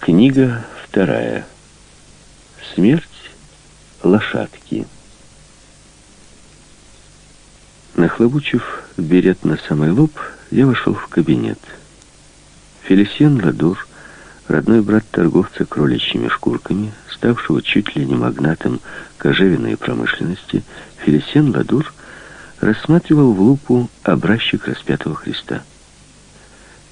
Книга вторая. Смерть лошадки. Нахлобучив берет на самый лоб, я вошел в кабинет. Фелисиен Ладур, родной брат торговца кроличьими шкурками, ставшего чуть ли не магнатом кожевенной промышленности, Фелисиен Ладур рассматривал в лупу образчик распятого Христа.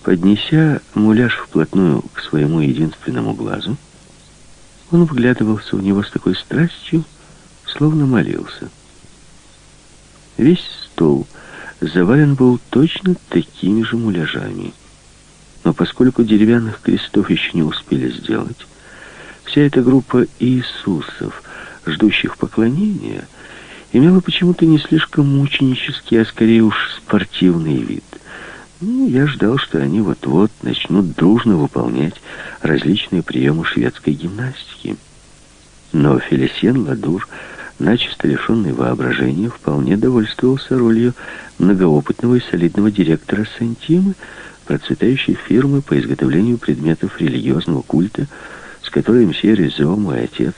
Поднеся муляж вплотную к своему единственному глазу, он вглядывался в него с такой страстью, словно молился. Весь стол завален был точно такими же муляжами. Но поскольку деревянных крестов еще не успели сделать, вся эта группа Иисусов, ждущих поклонения, имела почему-то не слишком мученический, а скорее уж спортивный вид — ну, я ждал, что они вот-вот начнут дружно выполнять различные приемы шведской гимнастики. Но Фелисен Ладур, начисто лишенный воображения, вполне довольствовался ролью многоопытного и солидного директора Сантимы, процветающей фирмы по изготовлению предметов религиозного культа, с которой мсье Резо, мой отец,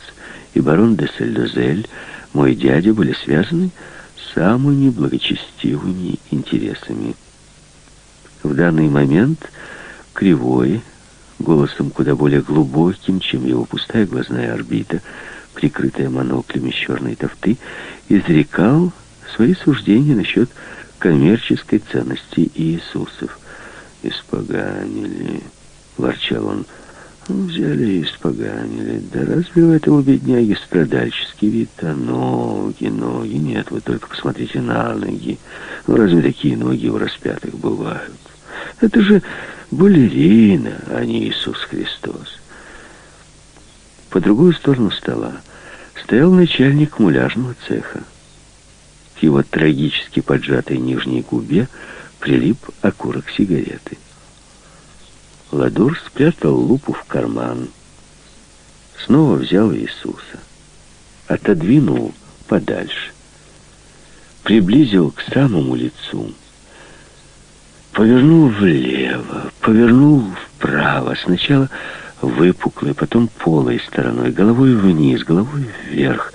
и барон де Сельдозель, мой дядя, были связаны самыми благочестивыми интересами. В данный момент кривой, голосом куда более глубоким, чем его пустая глазная орбита, прикрытая моноклями черной тофты, изрекал свои суждения насчет коммерческой ценности Иисусов. «Испоганили», — ворчал он, — «взяли и испоганили. Да разве у этого бедняги страдальческий вид? А ноги, ноги, нет, вы только посмотрите на ноги. Ну, разве такие ноги у распятых бывают?» Это же балерина, а не Иисус Христос. По другую сторону стола стоял начальник муляжного цеха. К его трагически поджатой нижней губе прилип окурок сигареты. Ладур спрятал лупу в карман, снова взял Иисуса, отодвинул подальше, приблизил к самому лицу — Повернул влево, повернул вправо. Сначала выпуклой, потом полой стороной, головой вниз, головой вверх.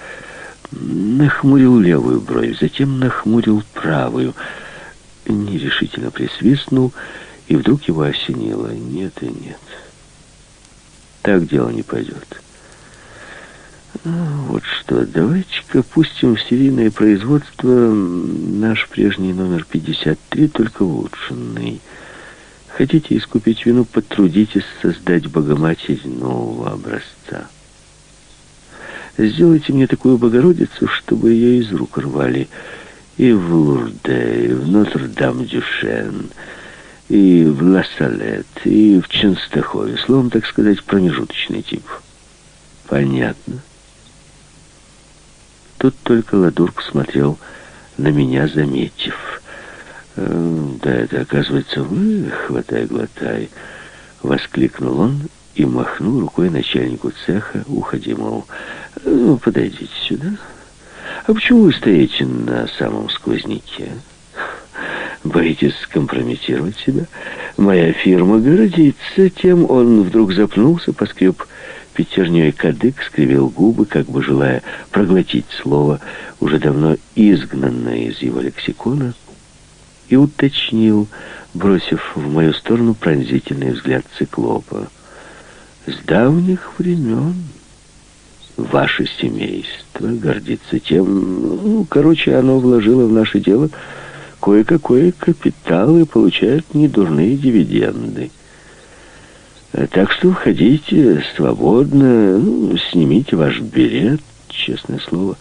Нахмурил левую бровь, затем нахмурил правую. Нерешительно присвистнул, и вдруг его осенило. Нет и нет. Так дело не пойдет. Вот что, давайте-ка пустим в серийное производство наш прежний номер 53, только улучшенный. Хотите искупить вину, потрудитесь создать Богоматерь нового образца. Сделайте мне такую Богородицу, чтобы ее из рук рвали и в Лурде, и в Нотр-Дам-Дюшен, и в Ла-Салет, и в Ченстахове. Словом, так сказать, промежуточный тип. Понятно. Тут только Ладур посмотрел на меня, заметив. «Э, «Да это, оказывается, вы, хватай-глотай!» Воскликнул он и махнул рукой начальнику цеха, уходи, мол, «Ну, подойдите сюда. А почему вы стоите на самом сквозняке? Боитесь скомпрометировать себя? Моя фирма гордится тем». Он вдруг запнулся, поскреб Пятерней кадык скривил губы, как бы желая проглотить слово, уже давно изгнанное из его лексикона, и уточнил, бросив в мою сторону пронзительный взгляд циклопа. «С давних времен ваше семейство гордится тем, ну, короче, оно вложило в наше дело кое-какой капитал и получает недурные дивиденды». Так что входите свободно, ну, снимите ваш билет, честное слово.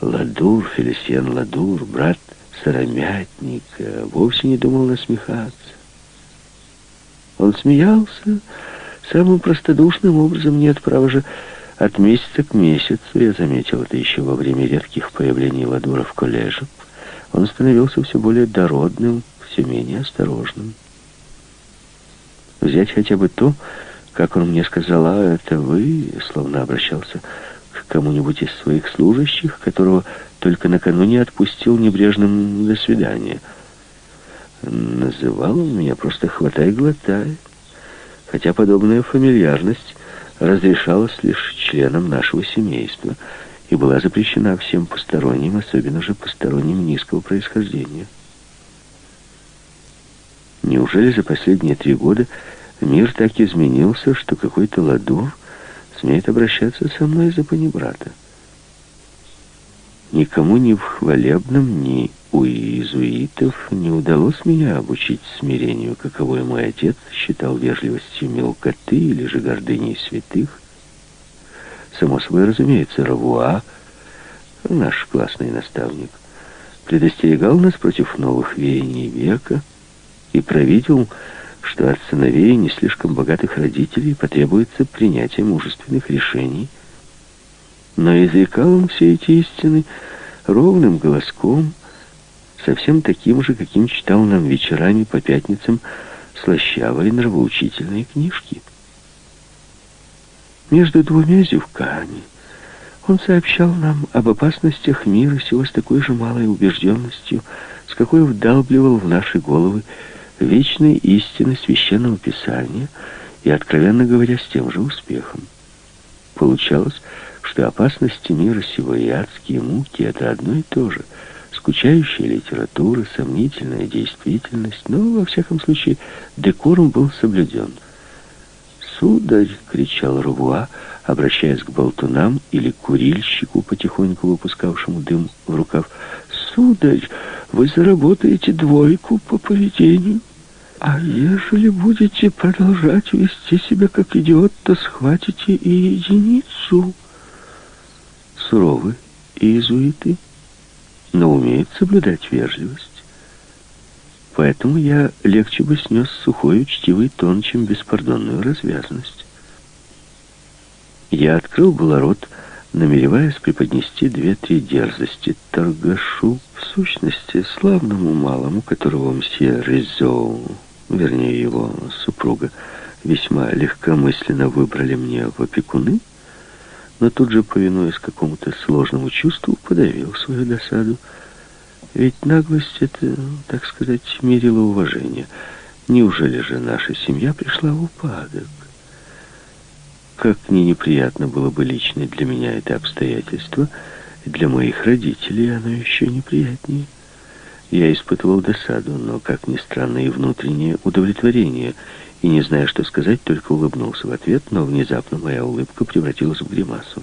Ладур, Фелисиан Ладур, брат Сыромятника, вовсе не думал насмехаться. Он смеялся самым простодушным образом, нет, права же, от месяца к месяцу, я заметил это еще во время редких появлений Ладура в коллеже, он становился все более дородным, все менее осторожным. Взять хотя бы то, как он мне сказал, а это вы, словно обращался к кому-нибудь из своих служащих, которого только накануне отпустил небрежным «до свидания». Называл он меня просто «хватай-глотай». хотя подобная фамильярность разрешалась лишь членам нашего семейства и была запрещена всем посторонним, особенно же посторонним низкого происхождения. Неужели за последние три года мир так изменился, что какой-то ладур смеет обращаться со мной за панибрата? Никому ни в хвалебном, ни у иезуитов не удалось меня обучить смирению, каковое мой отец считал вежливостью мелкоты или же гордыней святых. Само собой разумеется, Равуа, наш классный наставник, предостерегал нас против новых веяний века и провидел, что от сыновей не слишком богатых родителей потребуется принятие мужественных решений. Но изрекал он все эти истины ровным голоском, совсем таким же, каким читал нам вечерами по пятницам слащавые нравоучительные книжки. Между двумя зевками он сообщал нам об опасностях мира сего с такой же малой убежденностью, с какой вдалбливал в наши головы вечные истины Священного Писания и, откровенно говоря, с тем же успехом. Получалось, что опасности мира сего и адские муки — это одно и то же. Скучающая литература, сомнительная действительность, но, во всяком случае, декорум был соблюден. «Сударь!» — кричал Рувуа, обращаясь к болтунам или курильщику, потихоньку выпускавшему дым в рукав. «Сударь, вы заработаете двойку по поведению, а ежели будете продолжать вести себя как идиот, то схватите и единицу» суровы иезуиты, но умеют соблюдать вежливость. Поэтому я легче бы снес сухой учтивый тон, чем беспардонную развязность. Я открыл было рот, намереваясь преподнести две-три дерзости торгашу, в сущности, славному малому, которого мсье Резо, вернее его супруга, весьма легкомысленно выбрали мне в опекуны, но тут же, повинуясь какому-то сложному чувству, подавил свою досаду. Ведь наглость — это, так сказать, мерило уважение. Неужели же наша семья пришла в упадок? Как мне неприятно было бы лично для меня это обстоятельство, для моих родителей оно еще неприятнее. Я испытывал досаду, но, как ни странно, и внутреннее удовлетворение — и, не зная, что сказать, только улыбнулся в ответ, но внезапно моя улыбка превратилась в гримасу.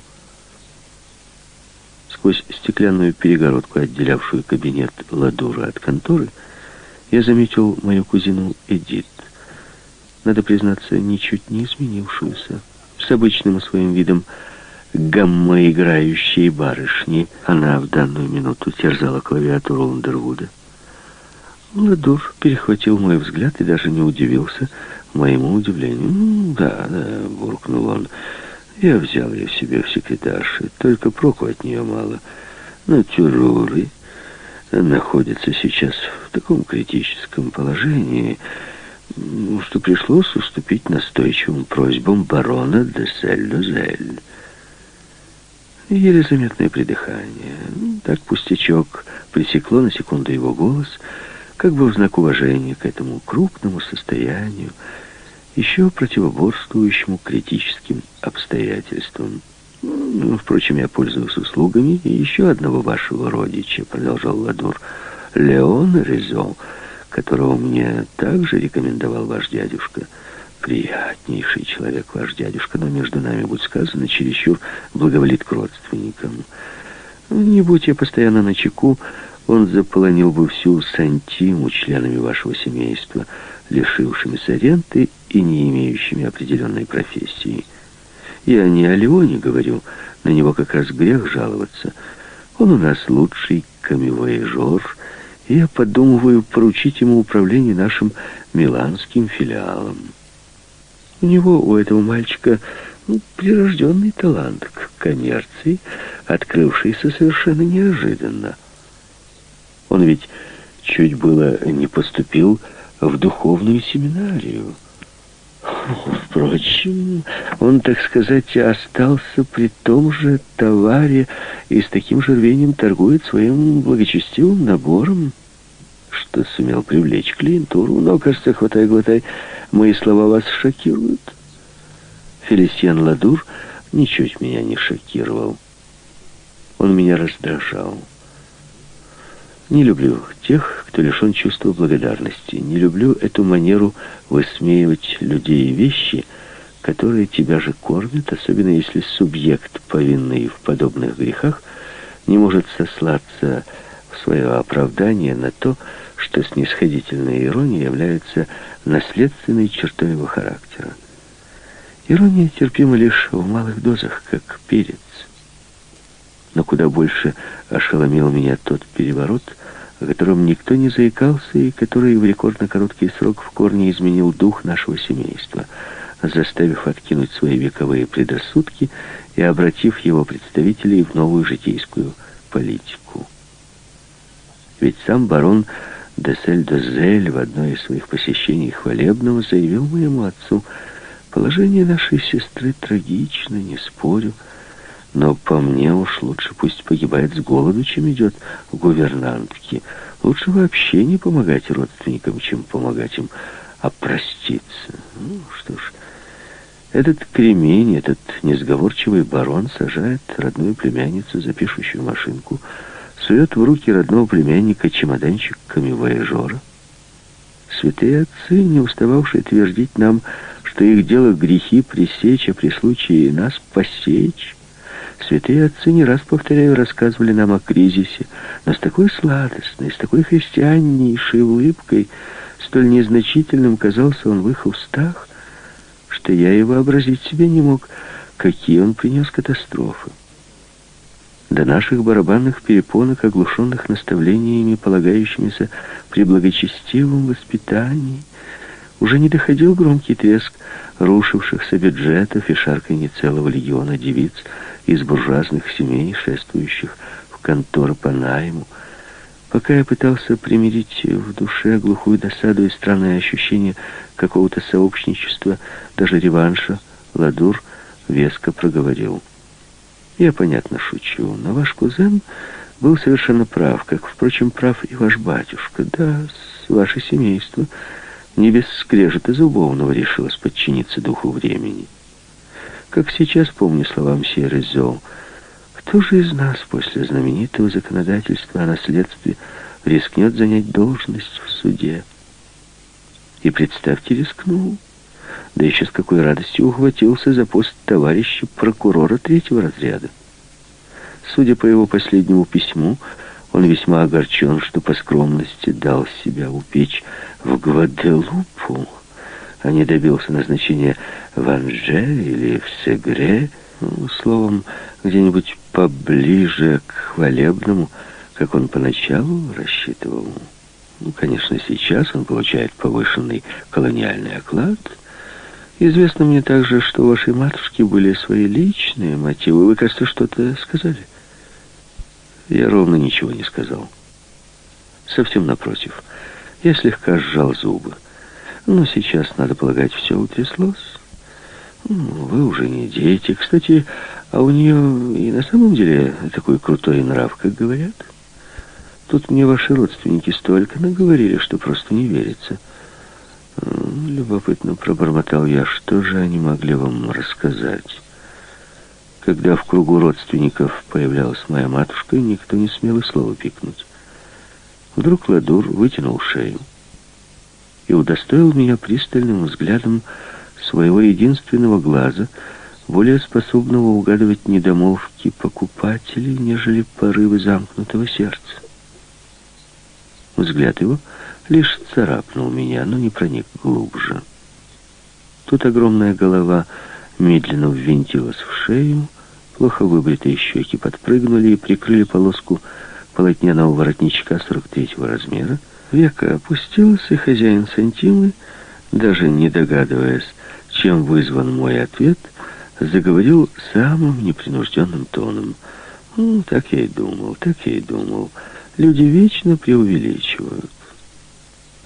Сквозь стеклянную перегородку, отделявшую кабинет Ладура от конторы, я заметил мою кузину Эдит. Надо признаться, ничуть не изменившуюся. С обычным своим видом гамма-играющей барышни она в данную минуту терзала клавиатуру Ландервуда. Ладур перехватил мой взгляд и даже не удивился, моему удивлению. «Ну, да, да», — буркнул он. «Я взял ее себе в секретарши, только проку от нее мало. Но Тюруры находится сейчас в таком критическом положении, что пришлось уступить настойчивым просьбам барона де Сель-Дозель. Еле заметное придыхание. Так пустячок пресекло на секунду его голос, как бы в знак уважения к этому крупному состоянию, еще противоборствующему критическим обстоятельствам. Ну, впрочем, я пользуюсь услугами еще одного вашего родича, продолжал Ладур, Леон Резо, которого мне также рекомендовал ваш дядюшка. Приятнейший человек ваш дядюшка, но между нами, будь сказано, чересчур благоволит к родственникам. Не будь я постоянно на чеку, он заполонил бы всю Сантиму членами вашего семейства, лишившимися ренты и не имеющими определенной профессии. Я не о Леоне говорю, на него как раз грех жаловаться. Он у нас лучший камевояжер, и я подумываю поручить ему управление нашим миланским филиалом. У него, у этого мальчика, ну, прирожденный талант к коммерции, открывшийся совершенно неожиданно. Он ведь чуть было не поступил в духовную семинарию. Впрочем, он, так сказать, остался при том же товаре и с таким же рвением торгует своим благочестивым набором, что сумел привлечь клиентуру. Но, кажется, хватай-глотай, Мои слова вас шокируют? Фелисьен Ладур ничуть меня не шокировал. Он меня раздражал. Не люблю тех, кто лишен чувства благодарности. Не люблю эту манеру высмеивать людей и вещи, которые тебя же кормят, особенно если субъект, повинный в подобных грехах, не может сослаться в свое оправдание на то, что снисходительная ирония является наследственной чертой его характера. Ирония терпима лишь в малых дозах, как перец. Но куда больше ошеломил меня тот переворот, о котором никто не заикался и который в рекордно короткий срок в корне изменил дух нашего семейства, заставив откинуть свои вековые предрассудки и обратив его представителей в новую житейскую политику. Ведь сам барон Десель-Дозель в одной из своих посещений хвалебного заявил моему отцу, «Положение нашей сестры трагично, не спорю, но по мне уж лучше пусть погибает с голоду, чем идет в гувернантке. Лучше вообще не помогать родственникам, чем помогать им опроститься». Ну, что ж, этот кремень, этот несговорчивый барон сажает родную племянницу за пишущую машинку, сует в руки родного племянника чемоданчик камевояжора. Святые отцы, не устававшие твердить нам, что их дело грехи пресечь, а при случае нас посечь. Святые отцы не раз, повторяю, рассказывали нам о кризисе, но с такой сладостной, с такой христианнейшей улыбкой, столь незначительным казался он в их устах, что я и вообразить себе не мог, какие он принес катастрофы. До наших барабанных перепонок, оглушенных наставлениями, полагающимися при благочестивом воспитании, уже не доходил громкий треск рушившихся бюджетов и шарканье целого легиона девиц из буржуазных семей, шествующих в конторы по найму. Пока я пытался примирить в душе глухую досаду и странное ощущение какого-то сообщничества, даже реванша, Ладур веско проговорил — я, понятно, шучу, но ваш кузен был совершенно прав, как, впрочем, прав и ваш батюшка. Да, ваше семейство не без скрежета зубовного решилось подчиниться духу времени. Как сейчас помню слова мсье Резо, кто же из нас после знаменитого законодательства о наследстве рискнет занять должность в суде? И представьте, рискнул да еще с какой радостью ухватился за пост товарища прокурора третьего разряда. Судя по его последнему письму, он весьма огорчен, что по скромности дал себя упечь в Гваделупу, а не добился назначения в Анже или в Сегре, ну, словом, где-нибудь поближе к хвалебному, как он поначалу рассчитывал. Ну, конечно, сейчас он получает повышенный колониальный оклад — Известно мне также, что у вашей матушки были свои личные мотивы. Вы, кажется, что-то сказали? Я ровно ничего не сказал. Совсем напротив. Я слегка сжал зубы. Но сейчас, надо полагать, все утряслось. Ну, вы уже не дети. Кстати, а у нее и на самом деле такой крутой нрав, как говорят. Тут мне ваши родственники столько наговорили, что просто не верится. Любопытно пробормотал я, что же они могли вам рассказать. Когда в кругу родственников появлялась моя матушка, никто не смел и слова пикнуть. Вдруг Ладур вытянул шею и удостоил меня пристальным взглядом своего единственного глаза, более способного угадывать недомолвки покупателей, нежели порывы замкнутого сердца. Взгляд его — лишь царапнул меня, но не проник глубже. Тут огромная голова медленно ввинтилась в шею, плохо выбритые щеки подпрыгнули и прикрыли полоску полотняного воротничка 43-го размера. Века опустилась, и хозяин Сантимы, даже не догадываясь, чем вызван мой ответ, заговорил самым непринужденным тоном. «Ну, так я и думал, так я и думал. Люди вечно преувеличивают.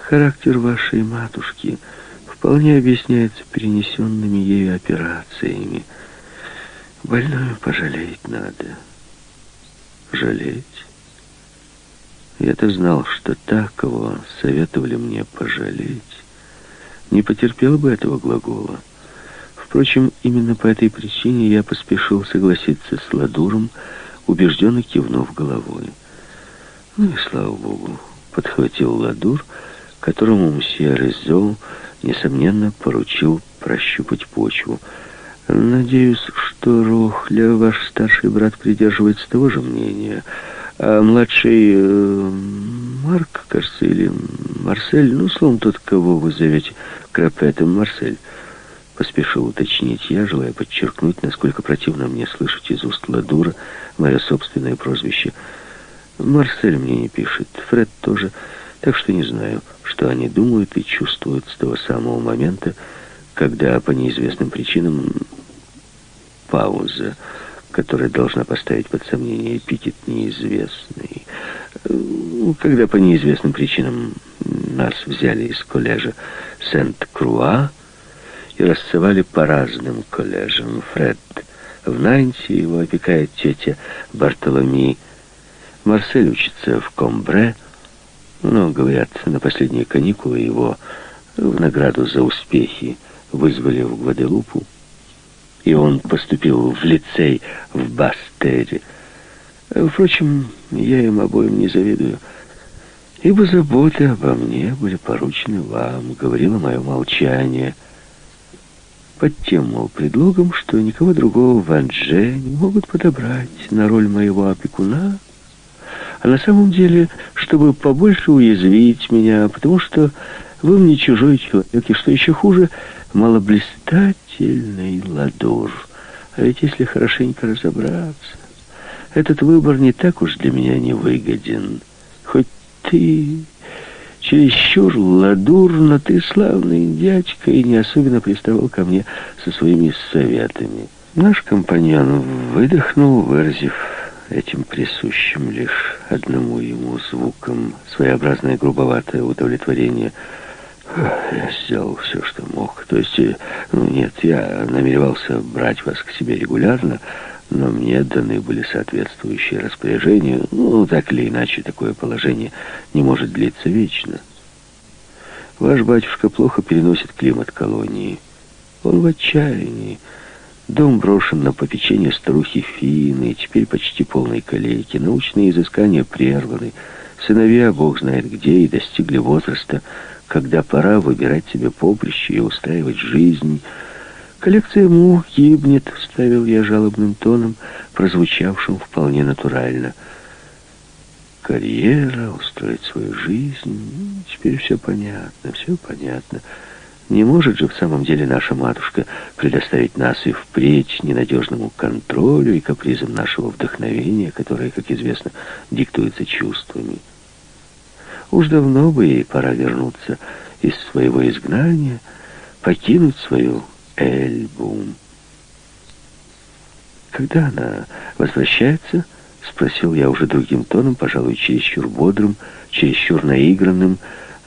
Характер вашей матушки вполне объясняется перенесенными ею операциями. Больную пожалеть надо. Жалеть? Я-то знал, что та, кого советовали мне пожалеть, не потерпела бы этого глагола. Впрочем, именно по этой причине я поспешил согласиться с Ладуром, убежденно кивнув головой. Ну и слава богу, подхватил Ладур, которому мсье Резо, несомненно, поручил прощупать почву. Надеюсь, что Рохля, ваш старший брат, придерживается того же мнения, а младший э, Марк, кажется, или Марсель, ну, словом, тот, кого вы зовете Крапетом, Марсель, поспешил уточнить я, желая подчеркнуть, насколько противно мне слышать из уст Ладура мое собственное прозвище. Марсель мне не пишет, Фред тоже, так что не знаю, что они думают и чувствуют с того самого момента, когда по неизвестным причинам пауза, которая должна поставить под сомнение эпитет неизвестный. Когда по неизвестным причинам нас взяли из коллежа Сент-Круа и рассовали по разным коллежам. Фред в Нанте, его опекает тетя Бартоломи. Марсель учится в Комбре, но, говорят, на последние каникулы его в награду за успехи вызвали в Гваделупу, и он поступил в лицей в Бастере. Впрочем, я им обоим не завидую, ибо заботы обо мне были поручены вам, говорило мое молчание, под тем, мол, предлогом, что никого другого в Анже не могут подобрать на роль моего опекуна, а на самом деле, чтобы побольше уязвить меня, потому что вы мне чужой человек, и что еще хуже, малоблистательный ладур. А ведь если хорошенько разобраться, этот выбор не так уж для меня не выгоден. Хоть ты чересчур ладур, но ты славный дядька и не особенно приставал ко мне со своими советами. Наш компаньон выдохнул, выразив этим присущим лишь одному ему звуком своеобразное грубоватое удовлетворение – я сделал все, что мог. То есть, ну, нет, я намеревался брать вас к себе регулярно, но мне даны были соответствующие распоряжения. Ну, так или иначе, такое положение не может длиться вечно. Ваш батюшка плохо переносит климат колонии. Он в отчаянии. Дом брошен на попечение старухи Фины, теперь почти полной калейки. Научные изыскания прерваны. Сыновья, бог знает где, и достигли возраста, когда пора выбирать себе поприще и устраивать жизнь. Коллекция мух гибнет, вставил я жалобным тоном, прозвучавшим вполне натурально. Карьера, устроить свою жизнь, теперь все понятно, все понятно. Не может же в самом деле наша матушка предоставить нас и впредь ненадежному контролю и капризам нашего вдохновения, которое, как известно, диктуется чувствами. Уж давно бы ей пора вернуться из своего изгнания, покинуть свою Эльбу. Когда она возвращается, спросил я уже другим тоном, пожалуй, чересчур бодрым, чересчур наигранным.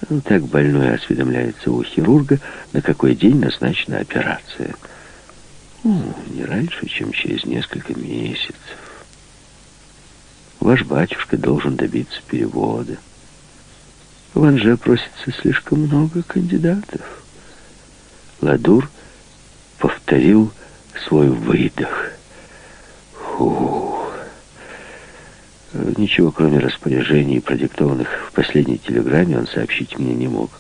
Ну, так больной осведомляется у хирурга, на какой день назначена операция. Ну, не раньше, чем через несколько месяцев. Ваш батюшка должен добиться перевода. В Анже просится слишком много кандидатов. Ладур повторил свой выдох. Фух. Ничего, кроме распоряжений, продиктованных в последней телеграмме, он сообщить мне не мог.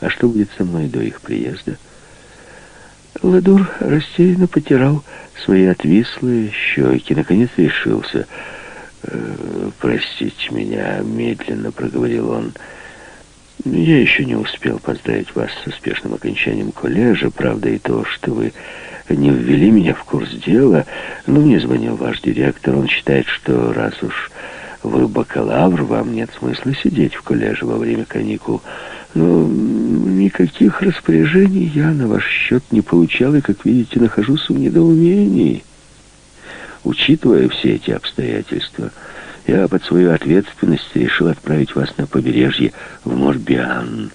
А что будет со мной до их приезда? Ладур растерянно потирал свои отвислые щеки. Наконец решился. «Э, «Простите меня», — медленно проговорил он, — я еще не успел поздравить вас с успешным окончанием колледжа. Правда и то, что вы не ввели меня в курс дела. Но мне звонил ваш директор. Он считает, что раз уж вы бакалавр, вам нет смысла сидеть в колледже во время каникул. Но никаких распоряжений я на ваш счет не получал, и, как видите, нахожусь в недоумении. Учитывая все эти обстоятельства, я под свою ответственность решил отправить вас на побережье в Морбиан.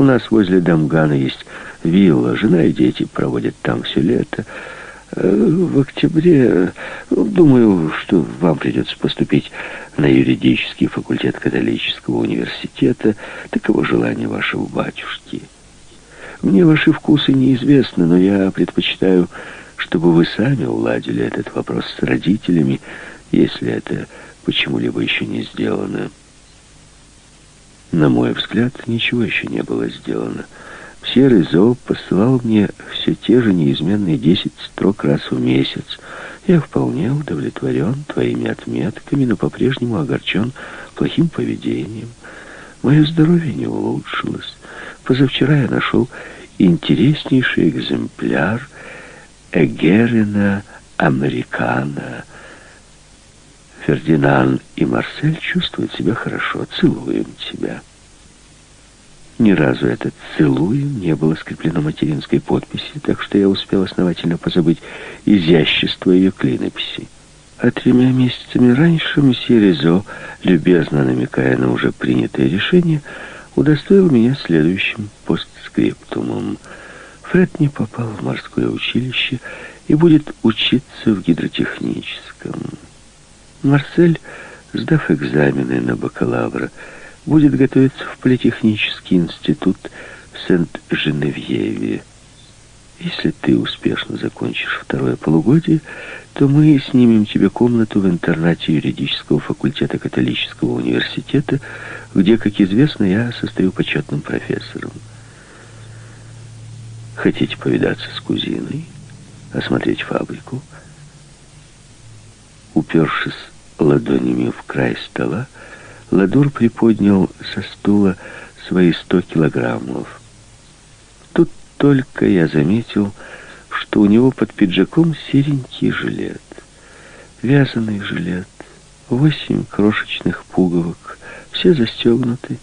У нас возле Дамгана есть вилла, жена и дети проводят там все лето. Э, в октябре, ну, думаю, что вам придется поступить на юридический факультет католического университета. Таково желание вашего батюшки. Мне ваши вкусы неизвестны, но я предпочитаю, чтобы вы сами уладили этот вопрос с родителями, если это почему-либо еще не сделано. На мой взгляд, ничего еще не было сделано. Серый зоб посылал мне все те же неизменные десять строк раз в месяц. Я вполне удовлетворен твоими отметками, но по-прежнему огорчен плохим поведением. Мое здоровье не улучшилось. Позавчера я нашел интереснейший экземпляр Эгерина Американа. Фердинанд и Марсель чувствуют себя хорошо. Целуем тебя. Ни разу этот «целуем» не было скреплено материнской подписи, так что я успел основательно позабыть изящество ее клинописи. А тремя месяцами раньше месье Резо, любезно намекая на уже принятое решение, удостоил меня следующим постскриптумом. Фред не попал в морское училище и будет учиться в гидротехническом. Марсель, сдав экзамены на бакалавра, будет готовиться в Политехнический институт в Сент-Женевьеве. Если ты успешно закончишь второе полугодие, то мы снимем тебе комнату в интернате юридического факультета католического университета, где, как известно, я состою почетным профессором. Хотите повидаться с кузиной, осмотреть фабрику? Упершись ладонями в край стола, Ладур приподнял со стула свои сто килограммов. Тут только я заметил, что у него под пиджаком серенький жилет. Вязаный жилет, восемь крошечных пуговок, все застегнуты.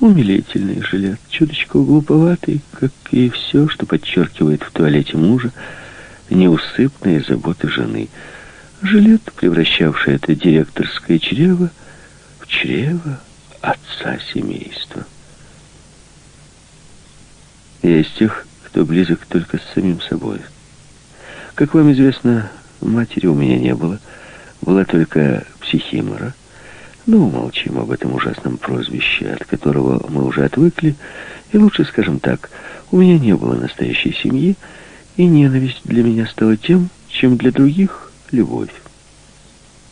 Умилительный жилет, чуточку глуповатый, как и все, что подчеркивает в туалете мужа неусыпные заботы жены. Жилет, превращавший это директорское чрево, чрева отца семейства. Я из тех, кто близок только с самим собой. Как вам известно, матери у меня не было. Была только психимора. Ну, молчим об этом ужасном прозвище, от которого мы уже отвыкли. И лучше скажем так, у меня не было настоящей семьи, и ненависть для меня стала тем, чем для других любовь.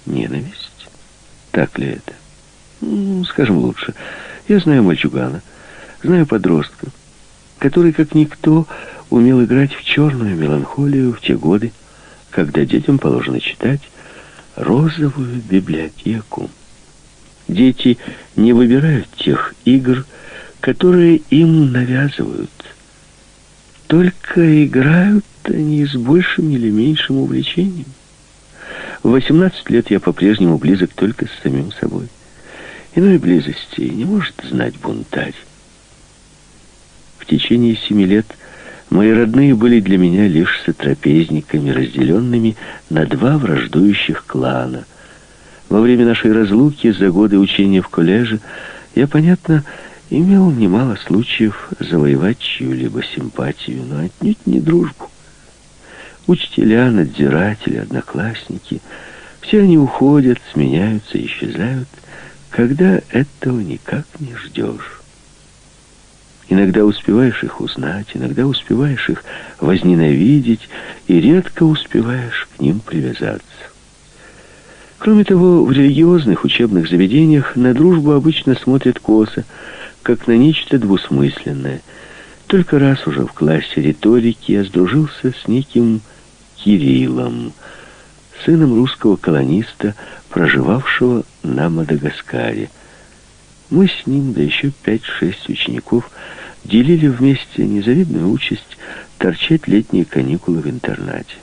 Ненависть? Так ли это? скажем лучше, я знаю мальчугана, знаю подростка, который, как никто, умел играть в черную меланхолию в те годы, когда детям положено читать розовую библиотеку. Дети не выбирают тех игр, которые им навязывают. Только играют они с большим или меньшим увлечением. В 18 лет я по-прежнему близок только с самим собой. Иной близости не может знать бунтарь. В течение семи лет мои родные были для меня лишь сотрапезниками, разделенными на два враждующих клана. Во время нашей разлуки за годы учения в коллеже я, понятно, имел немало случаев завоевать чью-либо симпатию, но отнюдь не дружбу. Учителя, надзиратели, одноклассники — все они уходят, сменяются, исчезают — когда этого никак не ждешь. Иногда успеваешь их узнать, иногда успеваешь их возненавидеть, и редко успеваешь к ним привязаться. Кроме того, в религиозных учебных заведениях на дружбу обычно смотрят косо, как на нечто двусмысленное. Только раз уже в классе риторики я сдружился с неким Кириллом, сыном русского колониста, проживавшего на Мадагаскаре. Мы с ним, да еще пять-шесть учеников, делили вместе незавидную участь торчать летние каникулы в интернате.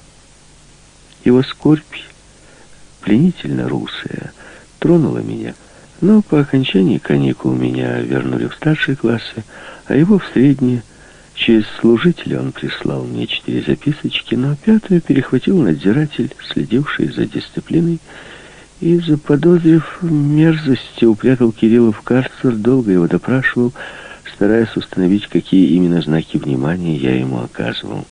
Его скорбь, пленительно русая, тронула меня, но по окончании каникул меня вернули в старшие классы, а его в средние. Через служителя он прислал мне четыре записочки, но пятую перехватил надзиратель, следивший за дисциплиной, и, заподозрив мерзости, упрятал Кирилла в карцер, долго его допрашивал, стараясь установить, какие именно знаки внимания я ему оказывал.